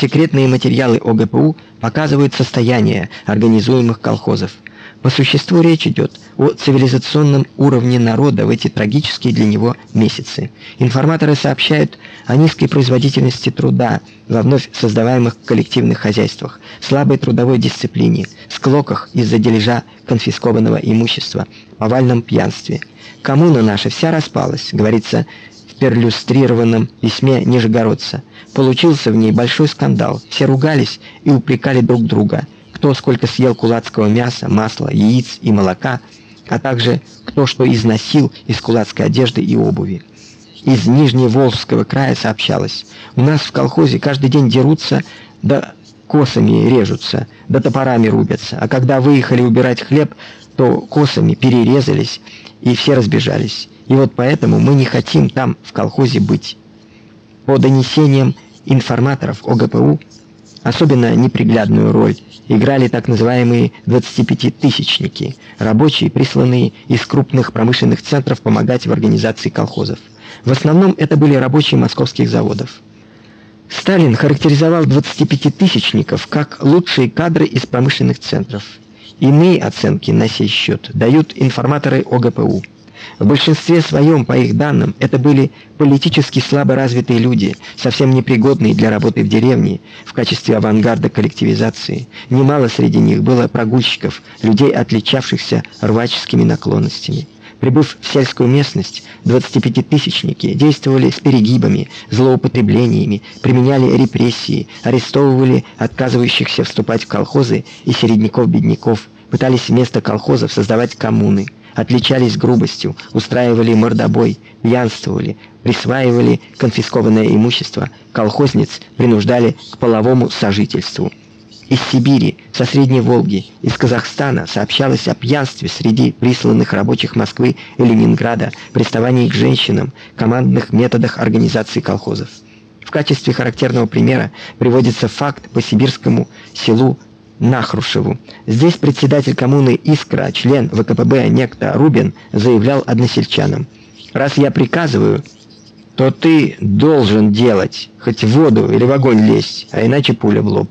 Секретные материалы ОГПУ показывают состояние организуемых колхозов. По существу речь идет о цивилизационном уровне народа в эти трагические для него месяцы. Информаторы сообщают о низкой производительности труда во вновь создаваемых коллективных хозяйствах, слабой трудовой дисциплине, склоках из-за дележа конфискованного имущества, повальном пьянстве. Коммуна наша вся распалась, говорится перлюстрированном письме Нижегородца. Получился в ней большой скандал. Все ругались и упрекали друг друга кто сколько съел кулацкого мяса, масла, яиц и молока, а также кто что износил из кулацкой одежды и обуви. Из Нижневолжского края сообщалось: "У нас в колхозе каждый день дерутся, да косами режутся, да топорами рубятся, а когда выехали убирать хлеб, то косами перерезались, и все разбежались. И вот поэтому мы не хотим там в колхозе быть". По донесениям информаторов ОГПУ особенно неприглядную роль играли так называемые 25-тысячники, рабочие, присланные из крупных промышленных центров помогать в организации колхозов. В основном это были рабочие московских заводов. Сталин характеризовал 25-тысячников как лучшие кадры из промышленных центров. Иные оценки на сей счет дают информаторы ОГПУ. В большинстве своем, по их данным, это были политически слабо развитые люди, совсем непригодные для работы в деревне в качестве авангарда коллективизации. Немало среди них было прогульщиков, людей, отличавшихся рваческими наклонностями. Прибыв в сельскую местность, 25-тысячники действовали с перегибами, злоупотреблениями, применяли репрессии, арестовывали отказывающихся вступать в колхозы и середняков-бедняков, пытались вместо колхозов создавать коммуны отличались грубостью, устраивали мордобой, пьянствовали, присваивали конфискованное имущество, колхозниц принуждали к половому сожительству. Из Сибири, со Средней Волги, из Казахстана сообщалось о пьянстве среди присланных рабочих Москвы и Ленинграда, приставании к женщинам, командных методах организации колхозов. В качестве характерного примера приводится факт по сибирскому селу Нахрушеву. Здесь председатель коммуны Искра, член ВКПБ некто Рубин, заявлял односельчанам: "Раз я приказываю, то ты должен делать, хоть в воду или в огонь лезть, а иначе пуля в лоб".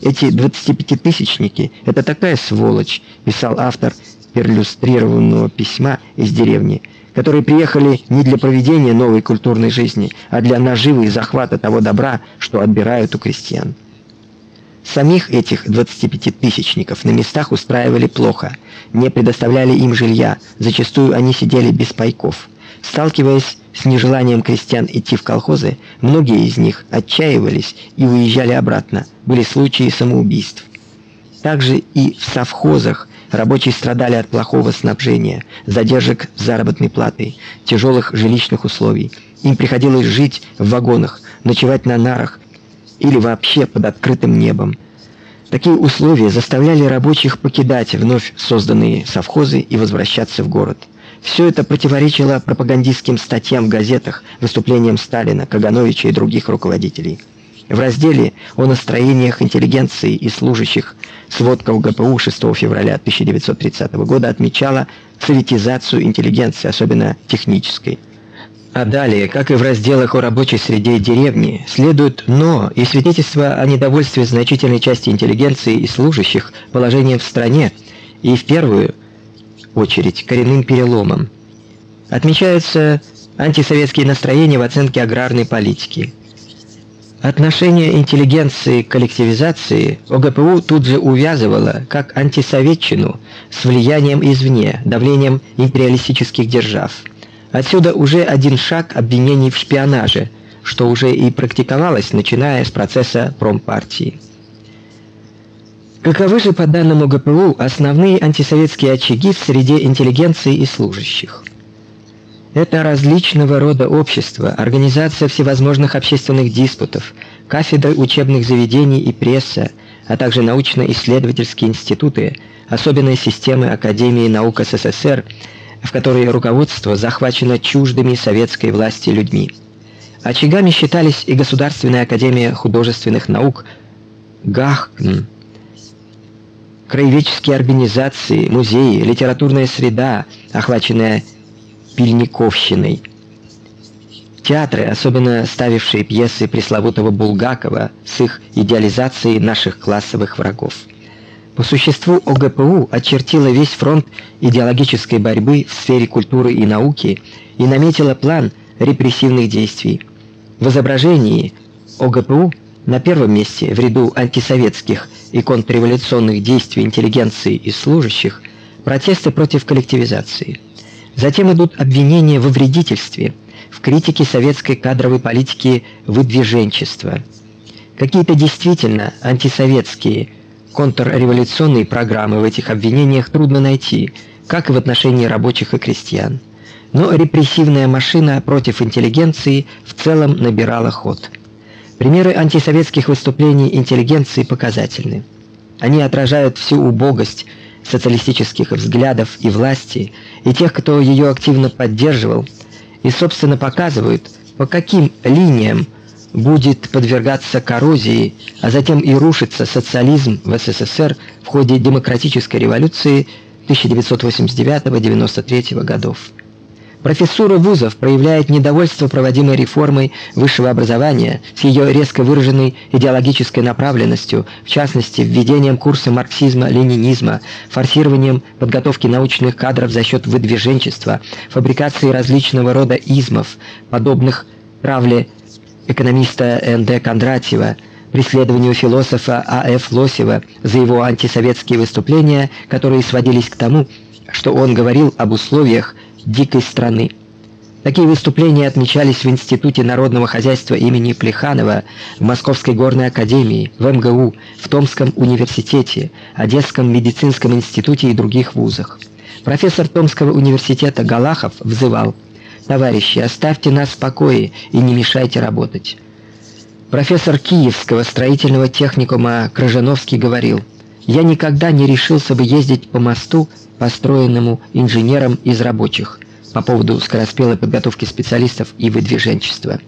Эти 25-тысячники это такая сволочь, писал автор перлюстрированного письма из деревни, которые приехали не для проведения новой культурной жизни, а для наживы и захвата того добра, что отбирают у крестьян. Самих этих 25-тысячников на местах устраивали плохо, не предоставляли им жилья, зачастую они сидели без пайков. Сталкиваясь с нежеланием крестьян идти в колхозы, многие из них отчаивались и уезжали обратно. Были случаи самоубийств. Также и в совхозах рабочие страдали от плохого снабжения, задержек с заработной платой, тяжелых жилищных условий. Им приходилось жить в вагонах, ночевать на нарах, или вообще под открытым небом. Такие условия заставляли рабочих покидать вновь созданные совхозы и возвращаться в город. Все это противоречило пропагандистским статьям в газетах, выступлениям Сталина, Кагановича и других руководителей. В разделе о настроениях интеллигенции и служащих сводка УГПУ 6 февраля 1930 года отмечала советизацию интеллигенции, особенно технической. А далее, как и в разделах о рабочей среде деревни, следует но и свидетельство о недовольстве значительной части интеллигенции и служащих положением в стране, и в первую очередь коренным переломом. Отмечаются антисоветские настроения в оценке аграрной политики. Отношение интеллигенции к коллективизации ОГПУ тут же увязывало как антисоветчину с влиянием извне, давлением империалистических держав. Отсюда уже один шаг обвинений в шпионаже, что уже и практиковалось, начиная с процесса промпартии. Каковы же по данным ОГПУ основные антисоветские очаги в среде интеллигенции и служащих? Это различного рода общества, организация всевозможных общественных диспутов, кафедры учебных заведений и пресса, а также научно-исследовательские институты, особенные системы Академии наук СССР – в которой руководство захвачено чуждыми советской власти людьми. Очагами считались и Государственная академия художественных наук, ГАХКН, краеведческие организации, музеи, литературная среда, охваченная пильниковщиной. Театры, особенно ставившие пьесы пресловутого Булгакова с их идеализацией наших классовых врагов. По существу ОГПУ очертила весь фронт идеологической борьбы в сфере культуры и науки и наметила план репрессивных действий. В изображении ОГПУ на первом месте в ряду антисоветских и контрреволюционных действий интеллигенции и служащих протесты против коллективизации. Затем идут обвинения во вредительстве, в критике советской кадровой политики выдвиженчества. Какие-то действительно антисоветские контрреволюционные программы в этих обвинениях трудно найти, как и в отношении рабочих и крестьян. Но репрессивная машина против интеллигенции в целом набирала ход. Примеры антисоветских выступлений интеллигенции показательны. Они отражают всю убогость социалистических взглядов и власти, и тех, кто ее активно поддерживал, и собственно показывают, по каким линиям будет подвергаться коррозии, а затем и рушиться социализм в СССР в ходе демократической революции 1989-93 годов. Профессура вузов проявляет недовольство проводимой реформой высшего образования с ее резко выраженной идеологической направленностью, в частности, введением курса марксизма-ленинизма, форсированием подготовки научных кадров за счет выдвиженчества, фабрикацией различного рода измов, подобных травле экономиста Н.Д. Кондратьева, преследованию философа А.Ф. Лосева за его антисоветские выступления, которые сводились к тому, что он говорил об условиях дикой страны. Такие выступления отмечались в Институте народного хозяйства имени Плеханова, в Московской горной академии, в МГУ, в Томском университете, Одесском медицинском институте и других вузах. Профессор Томского университета Галахов взывал: "Товарищи, оставьте нас в покое и не мешайте работать". Профессор Киевского строительного техникума Крыжановский говорил: "Я никогда не решился бы ездить по мосту построенному инженером из рабочих по поводу скороспелой подготовки специалистов и выдвиженчества.